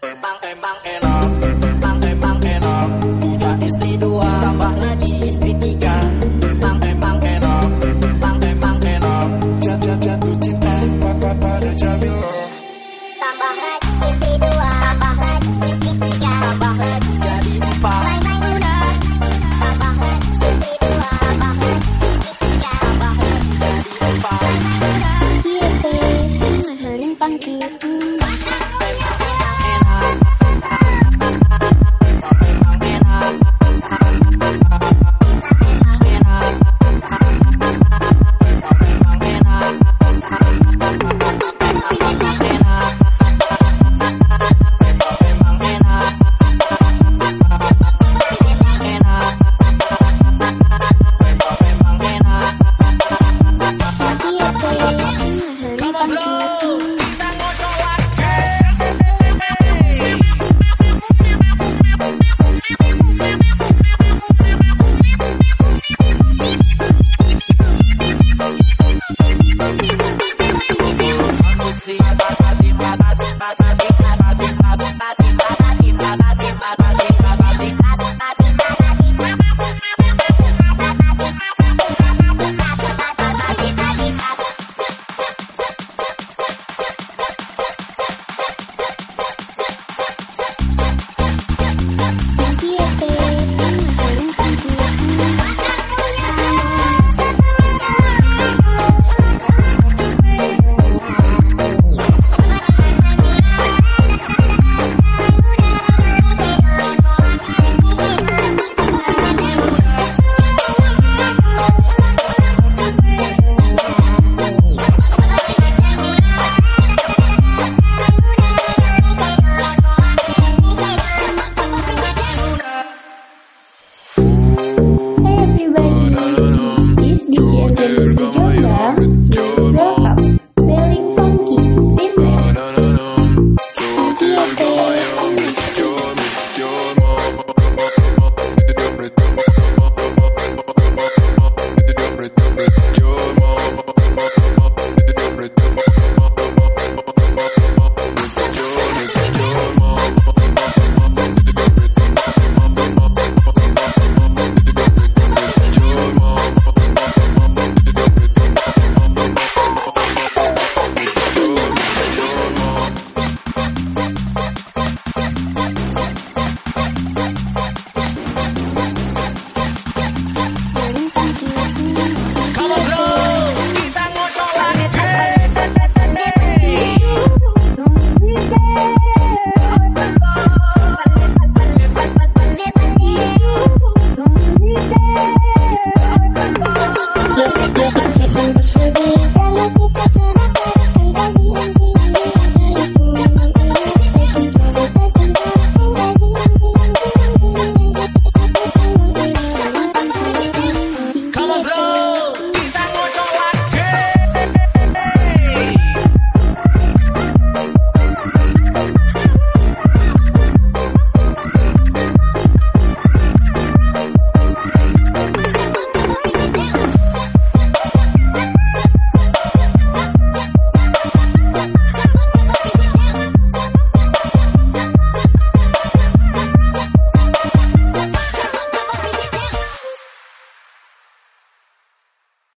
Emang emang enak, emang emang enak. Punya istri dua, tambah lagi istri tiga. Emang emang enak, emang emang enak. Jatuh jatuh cinta pada Jamila. Tambah lagi Masih siap James Agenda.